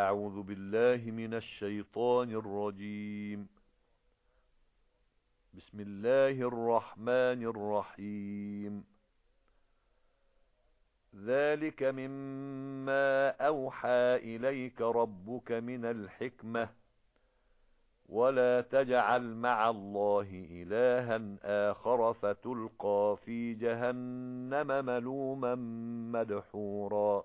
أعوذ بالله من الشيطان الرجيم. بسم الله الرحمن الرحيم. ذلك مما أوحى إليك ربك من الحكمة. ولا تجعل مع الله إلها آخر فتلقى في جهنم ملوما مدحورا.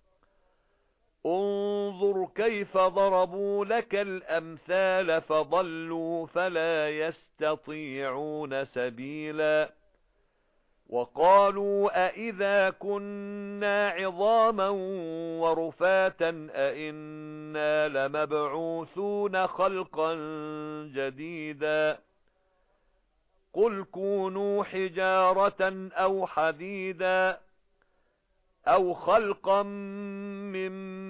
انظُرْ كَيْفَ ضَرَبُوا لَكَ الْأَمْثَالَ فَضَلُّوا فَلَا يَسْتَطِيعُونَ سَبِيلًا. وَقَالُوا أَإِذَا كُنَّا عِظَامًا وَرُفَاتًا أَإِنَّا لَمَبْعُوثُونَ خَلْقًا جَدِيدًا. قُلْ كُونُوا حِجَارَةً أَوْ حَدِيدًا أَوْ خَلْقًا مِّمَّا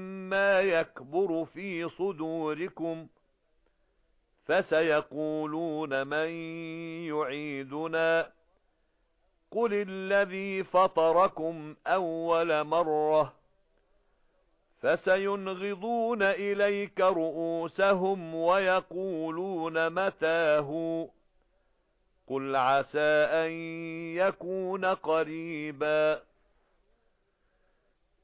يَكْبُرُ فِي صُدُورِكُمْ فَسَيَقُولُونَ مَن يُعِيدُنَا قُلِ الَّذِي فَطَرَكُمْ أَوَّلَ مَرَّةٍ فَسَيُنْغِضُونَ إِلَيْكَ رُؤُوسَهُمْ وَيَقُولُونَ مَتَى قُلْ عَسَى أَن يَكُونَ قَرِيبًا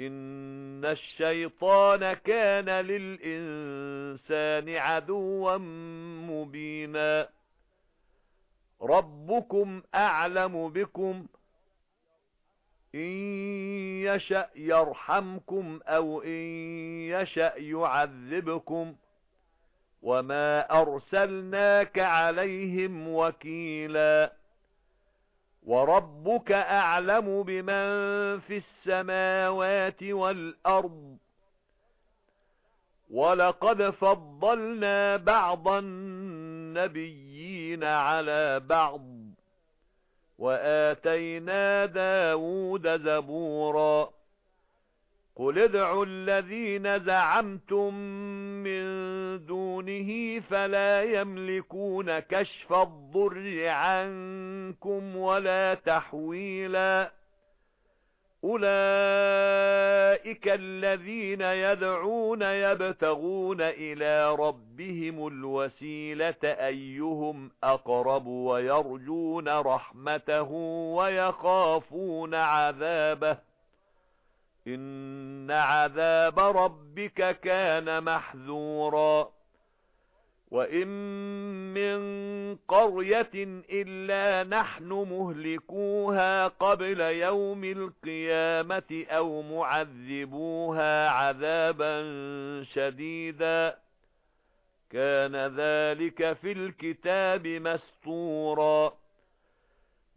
إِنَّ الشَّيْطَانَ كَانَ لِلْإِنسَانِ عَدُوًّا مُبِينًا. رَبُّكُمْ أَعْلَمُ بِكُمْ. إِن يَشَأْ يَرْحَمْكُمْ أَوْ إِن يَشَأْ يُعَذِّبْكُمْ. وَمَا أَرْسَلْنَاكَ عَلَيْهِمْ وَكِيلًا. وَرَبُّكَ أَعْلَمُ بِمَن فِي السَّمَاوَاتِ وَالْأَرْضِ. وَلَقَدْ فَضَّلْنَا بَعْضَ النَّبِيِّينَ عَلَى بَعْضٍ وَآتَيْنَا دَاوُودَ زَبُورًا. قُلِ ادْعُوا الَّذِينَ زَعَمْتُمْ مِنْ دُونِهِ فَلَا يَمْلِكُونَ كَشْفَ الضُّرِّ عَنكُمْ وَلَا تَحْوِيلًا أُولَئِكَ الَّذِينَ يَدْعُونَ يَبْتَغُونَ إِلَى رَبِّهِمُ الْوَسِيلَةَ أَيُّهُمْ أَقْرَبُ وَيَرْجُونَ رَحْمَتَهُ وَيَخَافُونَ عَذَابَهُ إِنَّ عَذَابَ رَبِّكَ كَانَ مَحْذُورًا وَإِن مِّن قَرْيَةٍ إِلَّا نَحْنُ مُهْلِكُوهَا قَبْلَ يَوْمِ الْقِيَامَةِ أَوْ مُعَذِّبُوهَا عَذَابًا شَدِيدًا كَانَ ذَلِكَ فِي الْكِتَابِ مَسْطُورًا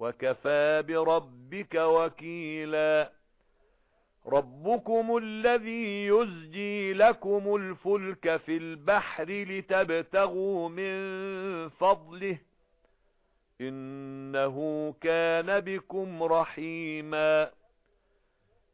وَكَفَى بِرَبِّكَ وَكِيلًا. رَبُّكُمُ الَّذِي يُزْجِي لَكُمُ الْفُلْكَ فِي الْبَحْرِ لِتَبْتَغُوا مِنْ فَضْلِهِ. إِنَّهُ كَانَ بِكُمْ رَحِيمًا.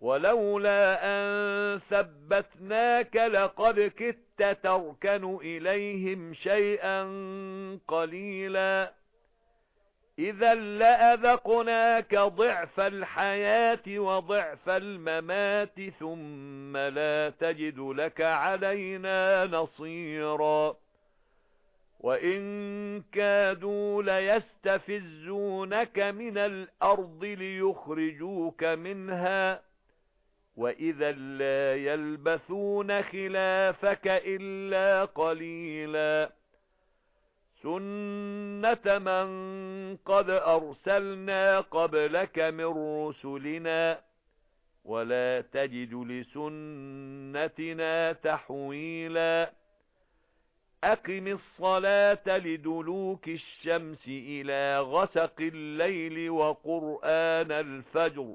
وَلَوْلَا أَن ثَبَّتْنَاكَ لَقَدْ كِدتَّ تَرْكَنُ إِلَيْهِمْ شَيْئًا قَلِيلًا. إِذًا لَّأَذَقْنَاكَ ضِعْفَ الْحَيَاةِ وَضِعْفَ الْمَمَاتِ ثُمَّ لَا تَجِدُ لَكَ عَلَيْنَا نَصِيرًا. وَإِن كَادُوا لَيَسْتَفِزُّونَكَ مِنَ الْأَرْضِ لِيُخْرِجُوكَ مِنْهَا. وَإِذًا لَّا يَلْبَثُونَ خِلَافَكَ إِلَّا قَلِيلًا سُنَّةَ مَن قَدْ أَرْسَلْنَا قَبْلَكَ مِن رُّسُلِنَا وَلَا تَجِدُ لِسُنَّتِنَا تَحْوِيلًا أَقِمِ الصَّلَاةَ لِدُلُوكِ الشَّمْسِ إِلَى غَسَقِ اللَّيْلِ وَقُرْآنَ الْفَجْرِ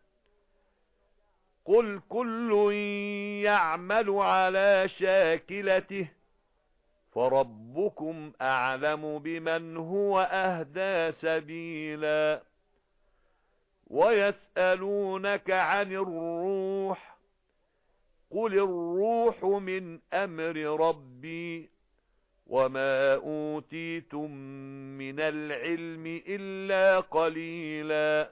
قُلْ كُلٌّ يَعْمَلُ عَلَى شَاكِلَتِهِ فَرَبُّكُمْ أَعْلَمُ بِمَنْ هُوَ أَهْدَى سَبِيلًا وَيَسْأَلُونَكَ عَنِ الرُّوحِ قُلِ الرُّوحُ مِنْ أَمْرِ رَبِّي وَمَا أُوتِيتُم مِّنَ الْعِلْمِ إِلَّا قَلِيلًا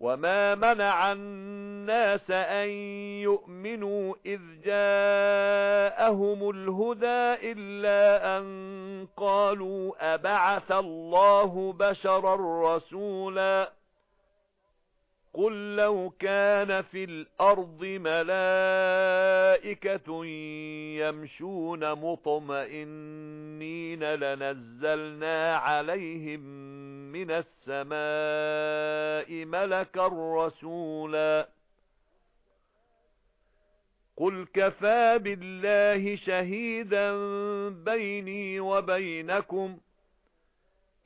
وَمَا مَنَعَ النَّاسَ أَن يُؤْمِنُوا إِذْ جَاءَهُمُ الْهُدَى إِلَّا أَن قَالُوا أَبَعَثَ اللَّهُ بَشَرًا رَّسُولًا قُل لَّوْ كَانَ فِي الْأَرْضِ مَلَائِكَةٌ يَمْشُونَ مُطْمَئِنِّينَ لَنَزَّلْنَا عَلَيْهِم مِّنَ السَّمَاءِ مَلَكًا رَّسُولًا. قُلْ كَفَى بِاللَّهِ شَهِيدًا بَيْنِي وَبَيْنَكُمْ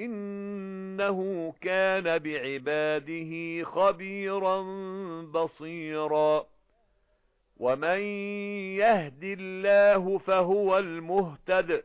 إِنَّهُ كَانَ بِعِبَادِهِ خَبِيرًا بَصِيرًا. وَمَن يَهْدِ اللَّهُ فَهُوَ الْمُهْتَدِ.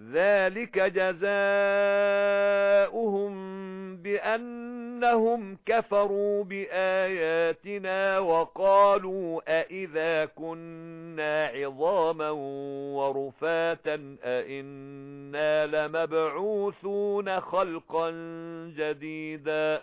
ذَلِكَ جَزَاؤُهُم بِأَنَّهُمْ كَفَرُوا بِآيَاتِنَا وَقَالُوا أَإِذَا كُنَّا عِظَامًا وَرُفَاتًا أَإِنَّا لَمَبْعُوثُونَ خَلْقًا جَدِيدًا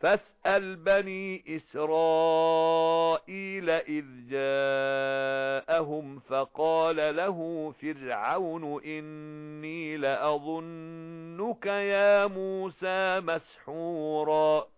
فَاسْأَلْ بَنِي إِسْرَائِيلَ إِذْ جَاءَهُمْ فَقَالَ لَهُ فِرْعَوْنُ إِنِّي لَأَظُنُّكَ يَا مُوسَى مَسْحُورًا.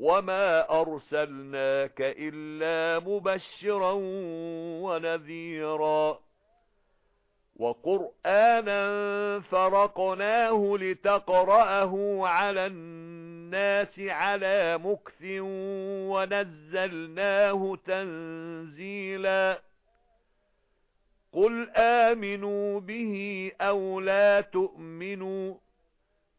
وَمَا أَرْسَلْنَاكَ إِلَّا مُبَشِّرًا وَنَذِيرًا وَقُرْآنًا فَرَقْنَاهُ لِتَقْرَأَهُ عَلَى النَّاسِ عَلَى مُكْثٍ وَنَزَّلْنَاهُ تَنزِيلًا قُلْ آمِنُوا بِهِ أَوْ لَا تُؤْمِنُوا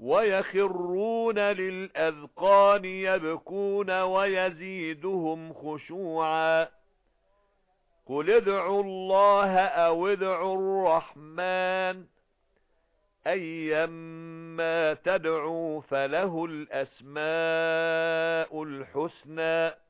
وَيَخِرُّونَ لِلْأَذْقَانِ يَبْكُونَ وَيَزِيدُهُمْ خُشُوعًا. قُلِ ادْعُوا اللَّهَ أَوِ ادْعُوا الرَّحْمَنَ. أَيًّمَّا تَدْعُوا فَلَهُ الْأَسْمَاءُ الْحُسْنَى.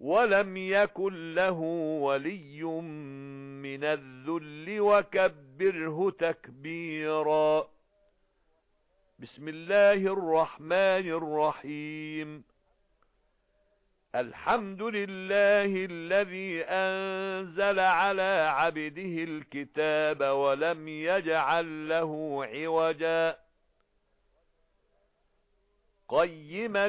وَلَمْ يَكُنْ لَهُ وَلِيٌّ مِنَ الذُّلِّ وَكَبِّرْهُ تَكْبِيرًا. بِسْمِ اللَّهِ الرَّحْمَنِ الرَّحِيمِ. الْحَمْدُ لِلَّهِ الَّذِي أَنزَلَ عَلَى عَبْدِهِ الْكِتَابَ وَلَمْ يَجْعَل لَّهُ عِوَجًا. قَيِّمًا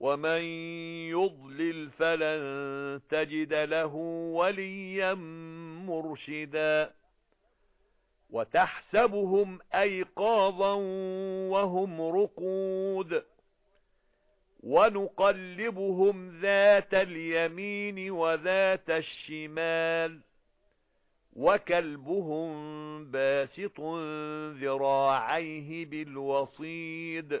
وَمَن يُضْلِلْ فَلَن تَجِدَ لَهُ وَلِيًّا مُرْشِدًا وَتَحْسَبُهُمْ أَيْقَاظًا وَهُمْ رُقُودٌ وَنُقَلِّبُهُمْ ذَاتَ الْيَمِينِ وَذَاتَ الشِّمَالِ وَكَلْبُهُمْ بَاسِطٌ ذِرَاعَيْهِ بِالْوَصِيدِ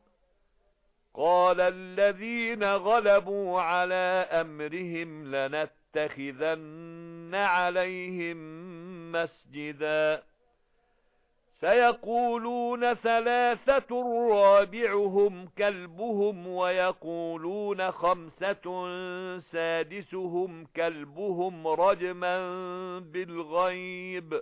قَالَ الَّذِينَ غَلَبُوا عَلَى أَمْرِهِمْ لَنَتَّخِذَنَّ عَلَيْهِمْ مَسْجِدًا. سَيَقُولُونَ ثَلَاثَةٌ رَابِعُهُمْ كَلْبُهُمْ وَيَقُولُونَ خَمْسَةٌ سَادِسُهُمْ كَلْبُهُمْ رَجْمًا بِالْغَيْبِ.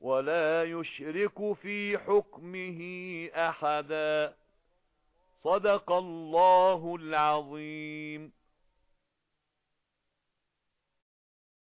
وَلَا يُشْرِكُ فِي حُكْمِهِ أَحَدًا. صَدَقَ اللَّهُ الْعَظِيمُ.